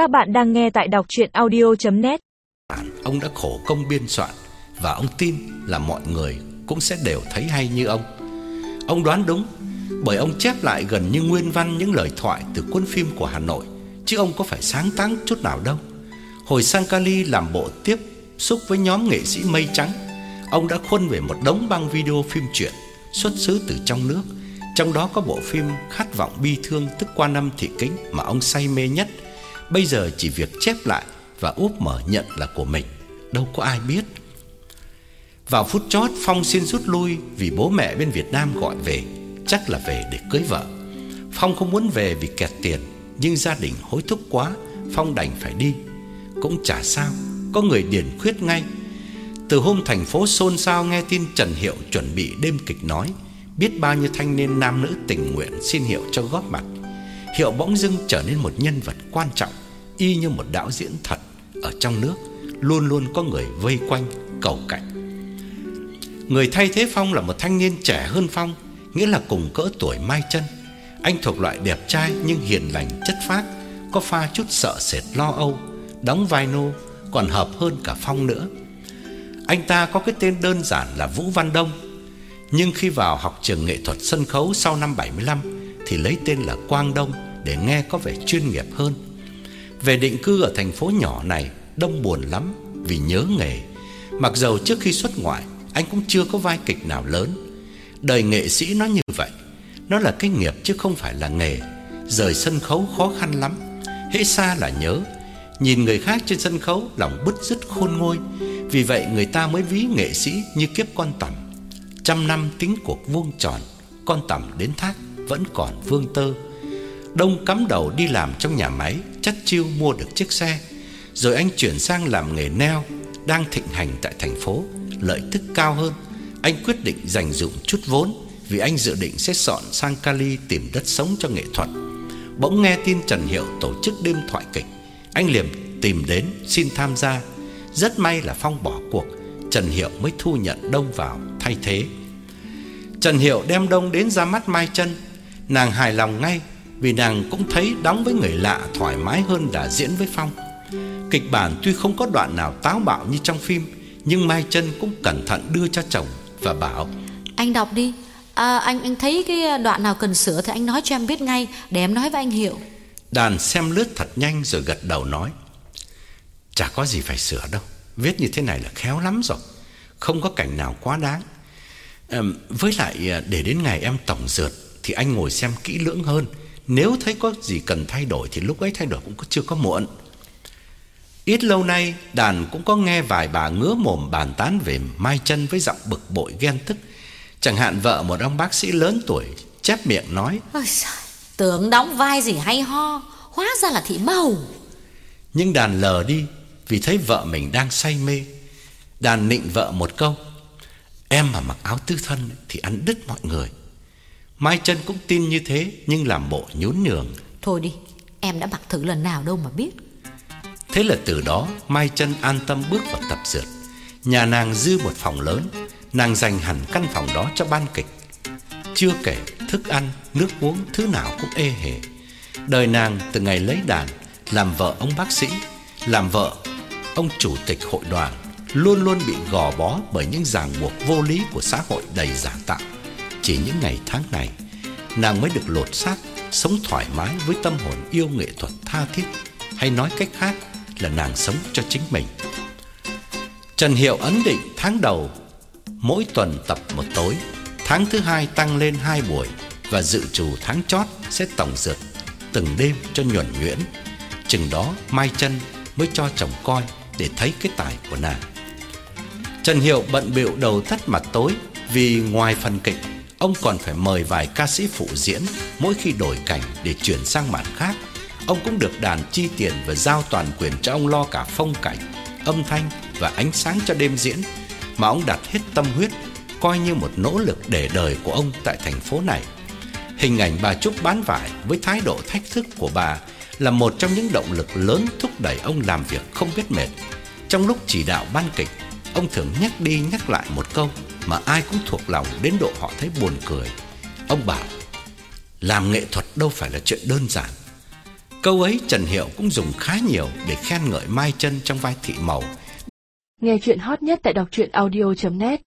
Các bạn đang nghe tại đọc chuyện audio.net Ông đã khổ công biên soạn Và ông tin là mọi người cũng sẽ đều thấy hay như ông. Ông đoán đúng, Bởi ông chép lại gần như nguyên văn những lời thoại từ cuốn phim của Hà Nội, Chứ ông có phải sáng tác chút nào đâu. Hồi sang Cali làm bộ tiếp xúc với nhóm nghệ sĩ Mây Trắng, Ông đã khuân về một đống băng video phim truyện Xuất xứ từ trong nước. Trong đó có bộ phim Khát vọng bi thương tức qua năm thị kính Mà ông say mê nhất. Bây giờ chỉ việc chép lại Và úp mở nhận là của mình. Đâu có ai biết. Vào phút chót, Phong xin rút lui Vì bố mẹ bên Việt Nam gọi về. Chắc là về để cưới vợ. Phong không muốn về vì kẹt tiền, Nhưng gia đình hối thúc quá, Phong đành phải đi. Cũng chả sao, Có người điền khuyết ngay. Từ hôm thành phố xôn xao nghe tin Trần Hiệu chuẩn bị đêm kịch nói, Biết bao nhiêu thanh niên nam nữ tình nguyện xin Hiệu cho góp mặt. Hiệu bỗng dưng trở nên một nhân vật quan trọng. Y như một đạo diễn thật Ở trong nước, Luôn luôn có người vây quanh, cầu cạnh. Người thay thế Phong là một thanh niên trẻ hơn Phong, Nghĩa là cùng cỡ tuổi Mai chân. Anh thuộc loại đẹp trai nhưng hiền lành, chất phác, Có pha chút sợ sệt lo âu, Đóng vai nô, Còn hợp hơn cả Phong nữa. Anh ta có cái tên đơn giản là Vũ Văn Đông, Nhưng khi vào học trường nghệ thuật sân khấu sau năm 75 Thì lấy tên là Quang Đông Để nghe có vẻ chuyên nghiệp hơn. Về định cư ở thành phố nhỏ này, Đông buồn lắm vì nhớ nghề. Mặc dầu trước khi xuất ngoại, Anh cũng chưa có vai kịch nào lớn. Đời nghệ sĩ nó như vậy, Nó là cái nghiệp chứ không phải là nghề. Rời sân khấu khó khăn lắm, Hễ xa là nhớ. Nhìn người khác trên sân khấu, Lòng bứt rứt khôn ngôi Vì vậy người ta mới ví nghệ sĩ như kiếp con tầm Trăm năm tính cuộc vuông tròn, Con tầm đến thác Vẫn còn vương tơ. Đông cắm đầu đi làm trong nhà máy, chắt chiêu mua được chiếc xe. Rồi anh chuyển sang làm nghề neo, Đang thịnh hành tại thành phố, Lợi tức cao hơn. Anh quyết định dành dụng chút vốn, Vì anh dự định sẽ dọn sang Cali Tìm đất sống cho nghệ thuật. Bỗng nghe tin Trần Hiệu tổ chức đêm thoại kịch, Anh liền tìm đến xin tham gia. Rất may là Phong bỏ cuộc, Trần Hiệu mới thu nhận Đông vào thay thế. Trần Hiệu đem Đông đến ra mắt Mai chân Nàng hài lòng ngay vì nàng cũng thấy đóng với người lạ thoải mái hơn là diễn với Phong. Kịch bản tuy không có đoạn nào táo bạo như trong phim Nhưng Mai chân cũng cẩn thận đưa cho chồng Và bảo Anh đọc đi. À, anh anh thấy cái đoạn nào cần sửa thì anh nói cho em biết ngay Để em nói với anh Hiệu Đàn xem lướt thật nhanh rồi gật đầu nói Chả có gì phải sửa đâu Viết như thế này là khéo lắm rồi Không có cảnh nào quá đáng. À, Với lại à, để đến ngày em tổng dượt Thì anh ngồi xem kỹ lưỡng hơn Nếu thấy có gì cần thay đổi Thì lúc ấy thay đổi cũng chưa có muộn. Ít lâu nay Đàn cũng có nghe vài bà ngứa mồm bàn tán về Mai chân với giọng bực bội ghen tức. Chẳng hạn vợ một ông bác sĩ lớn tuổi Chép miệng nói Ôi trời, Tưởng đóng vai gì hay ho Hóa ra là thị màu Nhưng đàn lờ đi Vì thấy vợ mình đang say mê. Đàn nịnh vợ một câu Em mà mặc áo tứ thân Thì ăn đứt mọi người Mai chân cũng tin như thế Nhưng làm bộ nhún nhường. Thôi đi, em đã mặc thử lần nào đâu mà biết. Thế là từ đó Mai chân an tâm bước vào tập dượt. Nhà nàng dư một phòng lớn Nàng dành hẳn căn phòng đó cho ban kịch. Chưa kể thức ăn, nước uống Thứ nào cũng ê hề. Đời nàng từ ngày lấy đàn Làm vợ ông bác sĩ Làm vợ ông chủ tịch hội đoàn Luôn luôn bị gò bó Bởi những ràng buộc vô lý của xã hội đầy giả tạo chỉ những ngày tháng này, Nàng mới được lột xác, Sống thoải mái với tâm hồn yêu nghệ thuật tha thiết, Hay nói cách khác là nàng sống cho chính mình. Trần Hiệu ấn định tháng đầu, Mỗi tuần tập một tối, Tháng thứ hai tăng lên hai buổi Và dự trù tháng chót sẽ tổng dượt Từng đêm cho nhuẩn nhuyễn. Chừng đó, Mai chân mới cho chồng coi Để thấy cái tài của nàng. Trần Hiệu bận bịu đầu tắt mặt tối Vì ngoài phần kịch Ông còn phải mời vài ca sĩ phụ diễn, Mỗi khi đổi cảnh để chuyển sang màn khác. Ông cũng được đàn chi tiền Và giao toàn quyền cho ông lo cả phong cảnh, Âm thanh và ánh sáng cho đêm diễn. Mà ông đặt hết tâm huyết, Coi như một nỗ lực để đời của ông Tại thành phố này. Hình ảnh bà Trúc bán vải Với thái độ thách thức của bà Là một trong những động lực lớn Thúc đẩy ông làm việc không biết mệt. Trong lúc chỉ đạo ban kịch, Ông thường nhắc đi nhắc lại một câu. Mà ai cũng thuộc lòng đến độ họ thấy buồn cười. Ông bảo, Làm nghệ thuật đâu phải là chuyện đơn giản. Câu ấy Trần Hiệu cũng dùng khá nhiều để khen ngợi Mai Chân trong vai thị màu. Nghe chuyện hot nhất tại đọc truyện audio.net